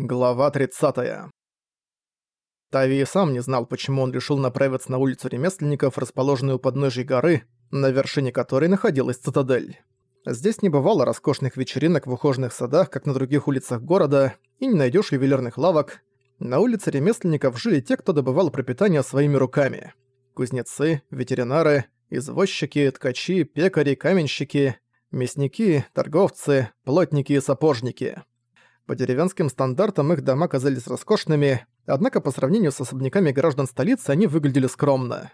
Глава 30. Тави сам не знал, почему он решил направиться на улицу ремесленников, расположенную у подножья горы, на вершине которой находилась цитадель. Здесь не бывало роскошных вечеринок в ухоженных садах, как на других улицах города, и не найдешь ювелирных лавок. На улице ремесленников жили те, кто добывал пропитание своими руками. Кузнецы, ветеринары, извозчики, ткачи, пекари, каменщики, мясники, торговцы, плотники и сапожники. По деревенским стандартам их дома казались роскошными, однако по сравнению с особняками граждан столицы они выглядели скромно.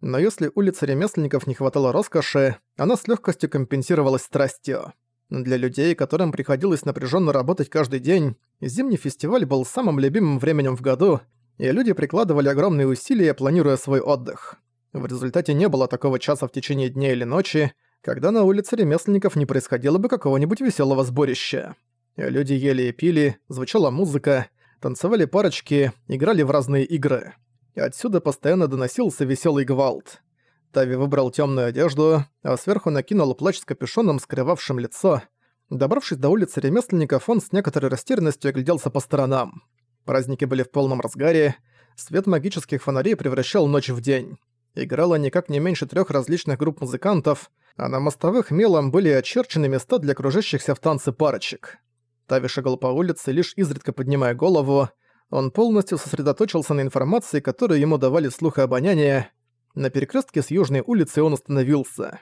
Но если улице ремесленников не хватало роскоши, она с легкостью компенсировалась страстью. Для людей, которым приходилось напряженно работать каждый день, зимний фестиваль был самым любимым временем в году, и люди прикладывали огромные усилия, планируя свой отдых. В результате не было такого часа в течение дня или ночи, когда на улице ремесленников не происходило бы какого-нибудь веселого сборища. Люди ели и пили, звучала музыка, танцевали парочки, играли в разные игры. Отсюда постоянно доносился веселый гвалт. Тави выбрал темную одежду, а сверху накинул плащ с капюшоном, скрывавшим лицо. Добравшись до улицы ремесленников, он с некоторой растерянностью огляделся по сторонам. Праздники были в полном разгаре, свет магических фонарей превращал ночь в день. Играло никак не меньше трех различных групп музыкантов, а на мостовых мелом были очерчены места для кружащихся в танце парочек. Тави шагал по улице, лишь изредка поднимая голову. Он полностью сосредоточился на информации, которую ему давали слух и обоняние. На перекрестке с Южной улицей он остановился.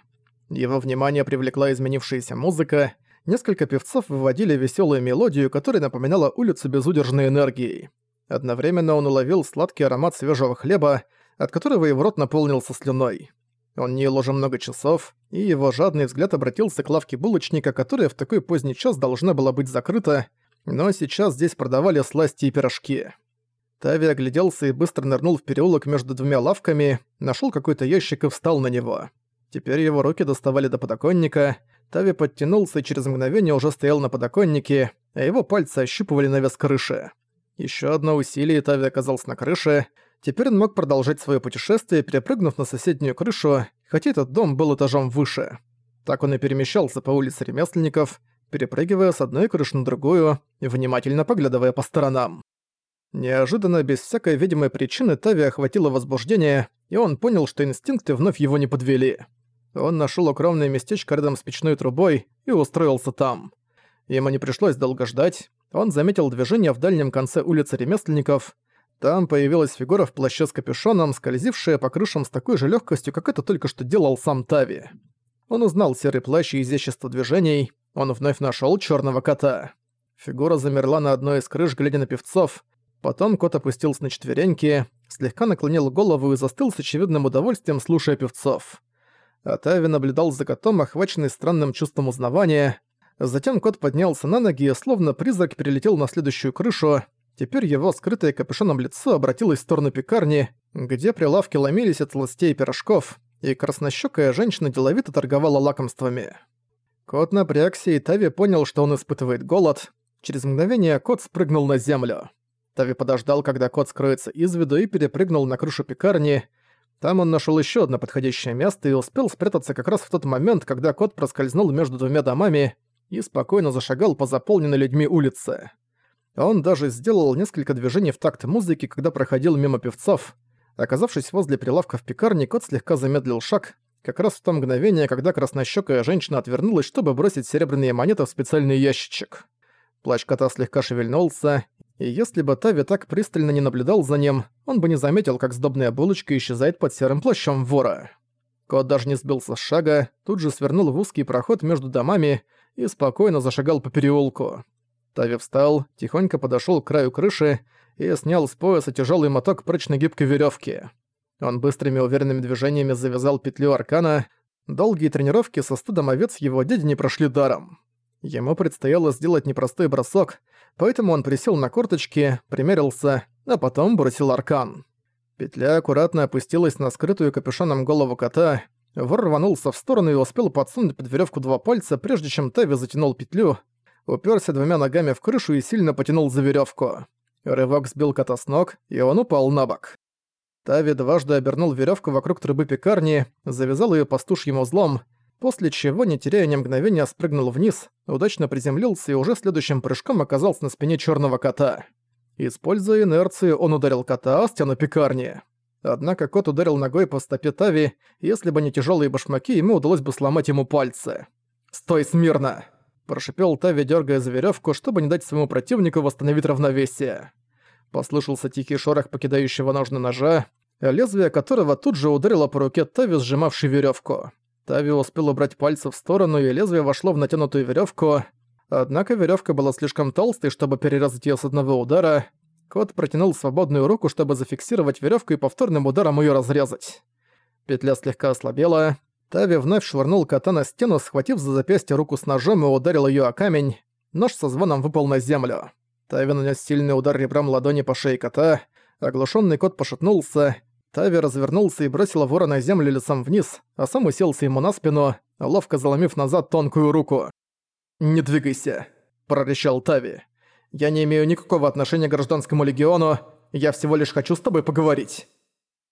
Его внимание привлекла изменившаяся музыка. Несколько певцов выводили веселую мелодию, которая напоминала улицу безудержной энергией. Одновременно он уловил сладкий аромат свежего хлеба, от которого его рот наполнился слюной. Он не уже много часов, и его жадный взгляд обратился к лавке булочника, которая в такой поздний час должна была быть закрыта, но сейчас здесь продавали сласти и пирожки. Тави огляделся и быстро нырнул в переулок между двумя лавками, нашел какой-то ящик и встал на него. Теперь его руки доставали до подоконника, Тави подтянулся и через мгновение уже стоял на подоконнике, а его пальцы ощупывали навес крыши. Еще одно усилие, и Тави оказался на крыше, Теперь он мог продолжать свое путешествие, перепрыгнув на соседнюю крышу, хотя этот дом был этажом выше. Так он и перемещался по улице ремесленников, перепрыгивая с одной крыши на другую и внимательно поглядывая по сторонам. Неожиданно, без всякой видимой причины, Тави охватило возбуждение, и он понял, что инстинкты вновь его не подвели. Он нашел укромное местечко рядом с печной трубой и устроился там. Ему не пришлось долго ждать, он заметил движение в дальнем конце улицы ремесленников, там появилась фигура в плаще с капюшоном, скользившая по крышам с такой же легкостью, как это только что делал сам Тави. Он узнал серый плащ и изящество движений, он вновь нашел черного кота. Фигура замерла на одной из крыш, глядя на певцов. Потом кот опустился на четвереньки, слегка наклонил голову и застыл с очевидным удовольствием, слушая певцов. А Тави наблюдал за котом, охваченный странным чувством узнавания. Затем кот поднялся на ноги и словно призрак перелетел на следующую крышу, Теперь его скрытое капюшоном лицо обратилось в сторону пекарни, где прилавки ломились от сластей и пирожков, и краснощёкая женщина деловито торговала лакомствами. Кот напрягся, и Тави понял, что он испытывает голод. Через мгновение кот спрыгнул на землю. Тави подождал, когда кот скроется из виду, и перепрыгнул на крышу пекарни. Там он нашел еще одно подходящее место и успел спрятаться как раз в тот момент, когда кот проскользнул между двумя домами и спокойно зашагал по заполненной людьми улице. Он даже сделал несколько движений в такт музыки, когда проходил мимо певцов. Оказавшись возле прилавка в пекарне, кот слегка замедлил шаг, как раз в то мгновение, когда краснощёкая женщина отвернулась, чтобы бросить серебряные монеты в специальный ящичек. Плащ кота слегка шевельнулся, и если бы Тави так пристально не наблюдал за ним, он бы не заметил, как сдобная булочка исчезает под серым плащом вора. Кот даже не сбился с шага, тут же свернул в узкий проход между домами и спокойно зашагал по переулку. Тави встал, тихонько подошёл к краю крыши и снял с пояса тяжёлый моток прочной гибкой верёвки. Он быстрыми уверенными движениями завязал петлю аркана. Долгие тренировки со стадом овец его дяди не прошли даром. Ему предстояло сделать непростой бросок, поэтому он присел на корточки, примерился, а потом бросил аркан. Петля аккуратно опустилась на скрытую капюшоном голову кота, вор рванулся в сторону и успел подсунуть под веревку два пальца, прежде чем Тави затянул петлю, уперся двумя ногами в крышу и сильно потянул за веревку. Рывок сбил кота с ног, и он упал на бок. Тави дважды обернул веревку вокруг трубы пекарни, завязал ее пастушьим узлом. после чего, не теряя ни мгновения, спрыгнул вниз, удачно приземлился и уже следующим прыжком оказался на спине черного кота. Используя инерцию, он ударил кота о стену пекарни. Однако кот ударил ногой по стопе Тави, если бы не тяжелые башмаки, ему удалось бы сломать ему пальцы. «Стой смирно!» – прошипел Тави, дергая за веревку, чтобы не дать своему противнику восстановить равновесие. Послышался тихий шорох покидающего ножны ножа, лезвие которого тут же ударило по руке Тави, сжимавшей веревку. Тави успел убрать пальцы в сторону, и лезвие вошло в натянутую веревку. Однако веревка была слишком толстой, чтобы перерезать ее с одного удара. Кот протянул свободную руку, чтобы зафиксировать веревку и повторным ударом ее разрезать. Петля слегка ослабела. Тави вновь швырнул кота на стену, схватив за запястье руку с ножом и ударил ее о камень. Нож со звоном выпал на землю. Тави нанес сильный удар ребром ладони по шее кота. Оглушенный кот пошатнулся. Тави развернулся и бросил вора на землю лицом вниз, а сам уселся ему на спину, ловко заломив назад тонкую руку. «Не двигайся», – прорычал Тави. «Я не имею никакого отношения к гражданскому легиону, я всего лишь хочу с тобой поговорить».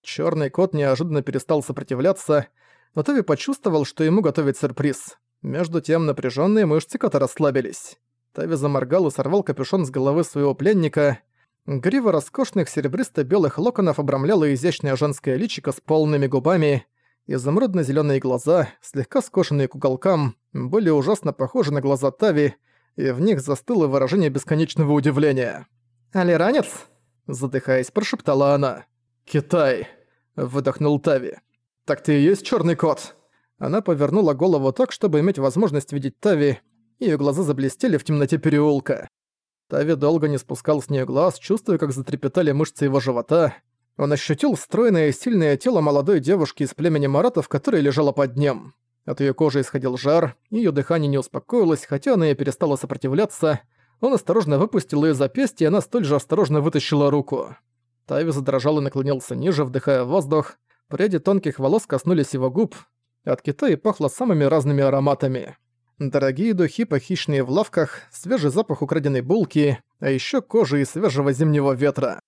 Чёрный кот неожиданно перестал сопротивляться, но Тави почувствовал, что ему готовит сюрприз. Между тем напряжённые мышцы кота расслабились. Тави заморгал и сорвал капюшон с головы своего пленника – Грива роскошных серебристо-белых локонов обрамляла изящное женское личико с полными губами, изумрудно зеленые глаза, слегка скошенные к уголкам, были ужасно похожи на глаза Тави, и в них застыло выражение бесконечного удивления. «Алиранец?» – задыхаясь, прошептала она. «Китай!» – выдохнул Тави. «Так ты и есть черный кот?» Она повернула голову так, чтобы иметь возможность видеть Тави, её глаза заблестели в темноте переулка. Тави долго не спускал с нее глаз, чувствуя, как затрепетали мышцы его живота. Он ощутил стройное и сильное тело молодой девушки из племени Маратов, которая лежала под ним. От ее кожи исходил жар, ее дыхание не успокоилось, хотя она и перестала сопротивляться. Он осторожно выпустил ее запястье, и она столь же осторожно вытащила руку. Тави задрожал и наклонился ниже, вдыхая воздух. Пряди тонких волос коснулись его губ. От Китая пахло самыми разными ароматами. Дорогие духи, похищенные в лавках, свежий запах украденной булки, а еще кожи и свежего зимнего ветра.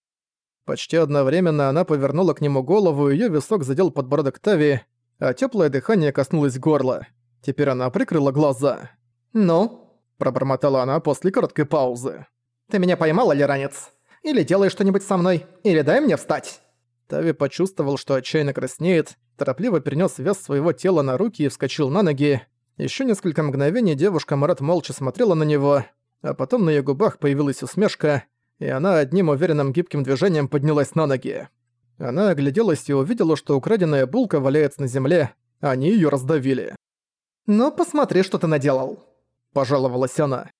Почти одновременно она повернула к нему голову, ее висок задел подбородок Тави, а теплое дыхание коснулось горла. Теперь она прикрыла глаза. «Ну?» – пробормотала она после короткой паузы. «Ты меня поймал, ранец? Или делай что-нибудь со мной, или дай мне встать!» Тави почувствовал, что отчаянно краснеет, торопливо перенес вес своего тела на руки и вскочил на ноги. Еще несколько мгновений девушка Марат молча смотрела на него, а потом на ее губах появилась усмешка, и она одним уверенным гибким движением поднялась на ноги. Она огляделась и увидела, что украденная булка валяется на земле, а они ее раздавили. «Ну, посмотри, что ты наделал», – пожаловалась она.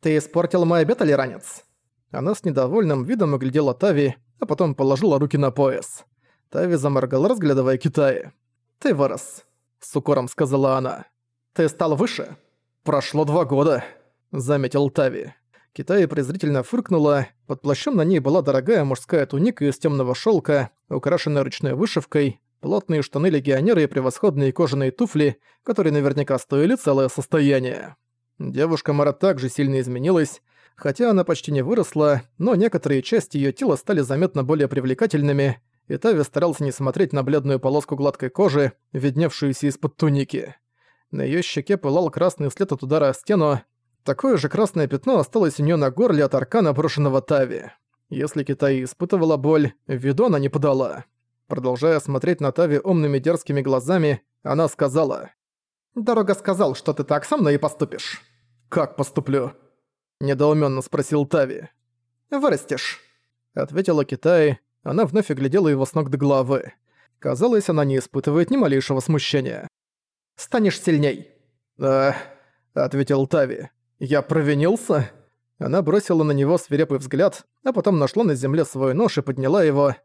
«Ты испортил мой обед, ранец? Она с недовольным видом оглядела Тави, а потом положила руки на пояс. Тави заморгал, разглядывая Китая. «Ты вырос», – с укором сказала она. «Ты стал выше?» «Прошло два года», — заметил Тави. Китай презрительно фыркнула, под плащом на ней была дорогая мужская туника из темного шелка, украшенная ручной вышивкой, плотные штаны легионера и превосходные кожаные туфли, которые наверняка стоили целое состояние. Девушка Мара также сильно изменилась, хотя она почти не выросла, но некоторые части ее тела стали заметно более привлекательными, и Тави старался не смотреть на бледную полоску гладкой кожи, видневшуюся из-под туники. На её щеке пылал красный след от удара о стену. Такое же красное пятно осталось у неё на горле от аркана, брошенного Тави. Если Китай испытывала боль, виду она не подала. Продолжая смотреть на Тави умными дерзкими глазами, она сказала. «Дорога сказал, что ты так со мной и поступишь». «Как поступлю?» Недоуменно спросил Тави. «Вырастешь», — ответила Китай. Она вновь оглядела его с ног до головы. Казалось, она не испытывает ни малейшего смущения станешь сильней». «Да», — ответил Тави. «Я провинился?» Она бросила на него свирепый взгляд, а потом нашла на земле свой нож и подняла его.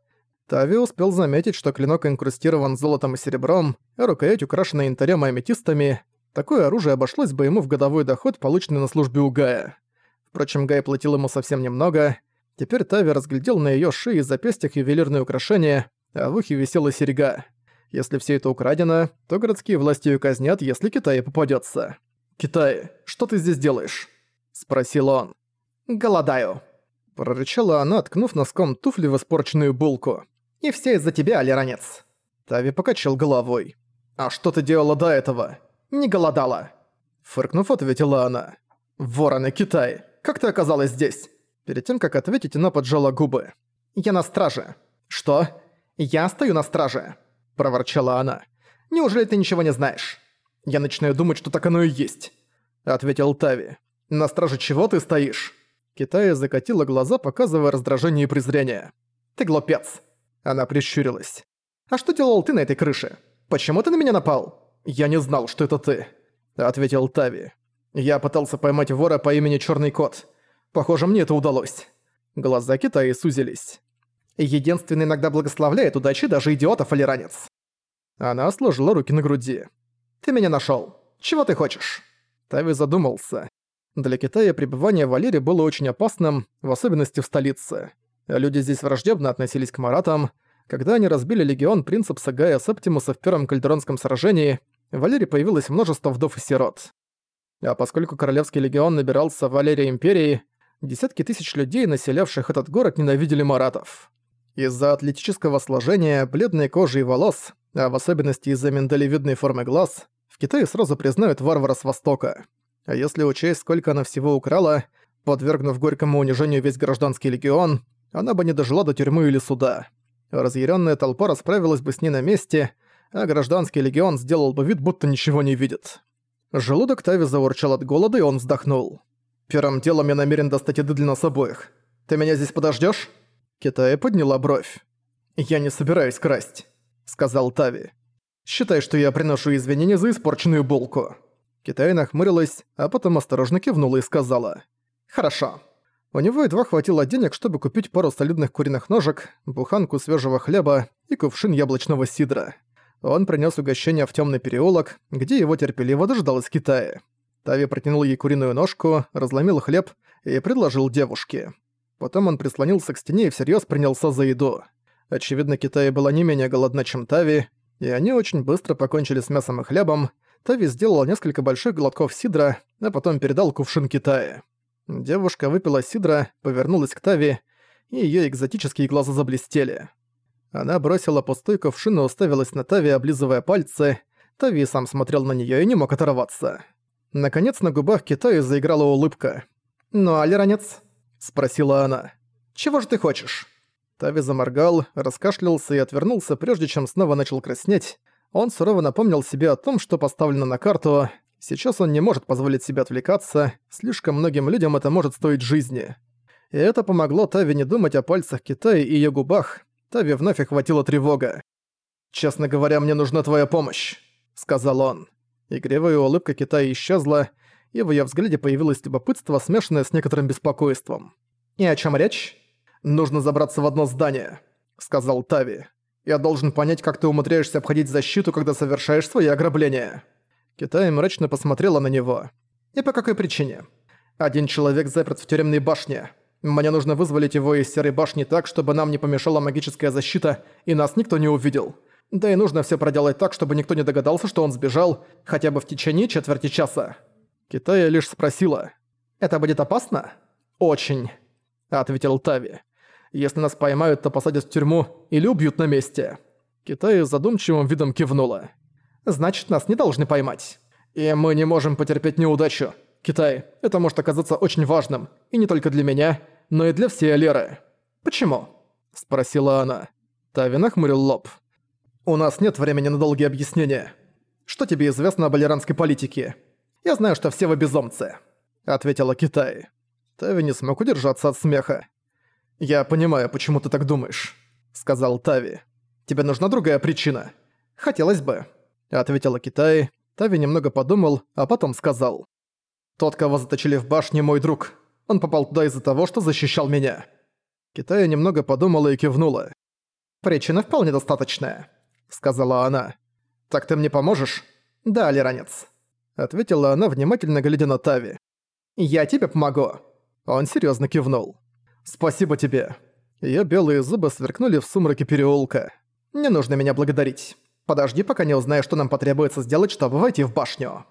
Тави успел заметить, что клинок инкрустирован золотом и серебром, а рукоять украшена янтарем и аметистами. Такое оружие обошлось бы ему в годовой доход, полученный на службе у Гая. Впрочем, Гай платил ему совсем немного. Теперь Тави разглядел на её шее и запястьях ювелирные украшения, а в ухе висела серьга. Если все это украдено, то городские власти ее казнят, если Китай попадется. «Китай, что ты здесь делаешь?» – спросил он. «Голодаю», – прорычала она, ткнув носком туфли в испорченную булку. «И все из-за тебя, Алиранец». Тави покачал головой. «А что ты делала до этого?» Не голодала. Фыркнув, ответила она. Вороны Китай, как ты оказалась здесь? Перед тем, как ответить, она поджала губы. Я на страже. Что? Я стою на страже. Проворчала она. Неужели ты ничего не знаешь? Я начинаю думать, что так оно и есть. Ответил Тави. На страже чего ты стоишь? Китая закатила глаза, показывая раздражение и презрение. «Ты глупец!» Она прищурилась. «А что делал ты на этой крыше? Почему ты на меня напал?» «Я не знал, что это ты», — ответил Тави. «Я пытался поймать вора по имени Чёрный Кот. Похоже, мне это удалось». Глаза Китая сузились. «Единственный иногда благословляет удачи даже идиотов или ранец». Она сложила руки на груди. «Ты меня нашёл. Чего ты хочешь?» Тави задумался. Для Китая пребывание в Валере было очень опасным, в особенности в столице. Люди здесь враждебно относились к маратам. Когда они разбили легион принцепса Гая Септимуса в Первом Кальдеронском сражении, в Валере появилось множество вдов и сирот. А поскольку Королевский легион набирался в Валерии Империи, десятки тысяч людей, населявших этот город, ненавидели маратов. Из-за атлетического сложения, бледной кожи и волос, а в особенности из-за миндалевидной формы глаз, в Китае сразу признают варвара с Востока. А если учесть, сколько она всего украла, подвергнув горькому унижению весь гражданский легион, она бы не дожила до тюрьмы или суда. Разъяренная толпа расправилась бы с ней на месте, а гражданский легион сделал бы вид, будто ничего не видит. Желудок Тави заурчал от голода, и он вздохнул. «Первым делом я намерен достать еды для нас обоих. Ты меня здесь подождешь? Китая подняла бровь. «Я не собираюсь красть», — сказал Тави. «Считай, что я приношу извинения за испорченную булку». Китай нахмурилась, а потом осторожно кивнула и сказала. «Хорошо». У него едва хватило денег, чтобы купить пару солидных куриных ножек, буханку свежего хлеба и кувшин яблочного сидра. Он принес угощение в темный переулок, где его терпеливо дождалась Китая. Тави протянул ей куриную ножку, разломил хлеб и предложил девушке. Потом он прислонился к стене и всерьез принялся за еду. Очевидно, Китая была не менее голодна, чем Тави, и они очень быстро покончили с мясом и хлебом, Тави сделал несколько больших глотков сидра, а потом передал кувшин Китая. Девушка выпила сидра, повернулась к Тави, и её экзотические глаза заблестели. Она бросила пустой кувшин и уставилась на Тави, облизывая пальцы. Тави сам смотрел на неё и не мог оторваться. Наконец на губах Китая заиграла улыбка. «Ну, а Леронец?» – спросила она. «Чего же ты хочешь?» Тави заморгал, раскашлялся и отвернулся, прежде чем снова начал краснеть. Он сурово напомнил себе о том, что поставлено на карту. Сейчас он не может позволить себе отвлекаться, слишком многим людям это может стоить жизни. И это помогло Тави не думать о пальцах Китая и ее губах. Тави вновь охватила тревога. «Честно говоря, мне нужна твоя помощь», — сказал он. Игривая улыбка Китая исчезла, и в ее взгляде появилось любопытство, смешанное с некоторым беспокойством. «И о чем речь?» «Нужно забраться в одно здание», — сказал Тави. Я должен понять, как ты умудряешься обходить защиту, когда совершаешь свои ограбления». Китай мрачно посмотрела на него. «И по какой причине? Один человек заперт в тюремной башне. Мне нужно вызволить его из серой башни так, чтобы нам не помешала магическая защита, и нас никто не увидел. Да и нужно все проделать так, чтобы никто не догадался, что он сбежал, хотя бы в течение четверти часа». Китая лишь спросила. «Это будет опасно?» «Очень», — ответил Тави. Если нас поймают, то посадят в тюрьму или убьют на месте». Китай задумчивым видом кивнула. «Значит, нас не должны поймать. И мы не можем потерпеть неудачу. Китай, это может оказаться очень важным. И не только для меня, но и для всей Алеры». «Почему?» – спросила она. Тави нахмурил лоб. «У нас нет времени на долгие объяснения. Что тебе известно об алеранской политике? Я знаю, что все вы безумцы», – ответила Китай. Тави не смог удержаться от смеха. «Я понимаю, почему ты так думаешь», — сказал Тави. «Тебе нужна другая причина». «Хотелось бы», — ответила Китай. Тави немного подумал, а потом сказал. «Тот, кого заточили в башне, мой друг. Он попал туда из-за того, что защищал меня». Китай немного подумала и кивнула. «Причина вполне достаточная», — сказала она. «Так ты мне поможешь?» «Да, Лиранец», — ответила она, внимательно глядя на Тави. «Я тебе помогу». Он серьезно кивнул. «Спасибо тебе». Её белые зубы сверкнули в сумраке переулка. «Не нужно меня благодарить. Подожди, пока не узнаю, что нам потребуется сделать, чтобы войти в башню».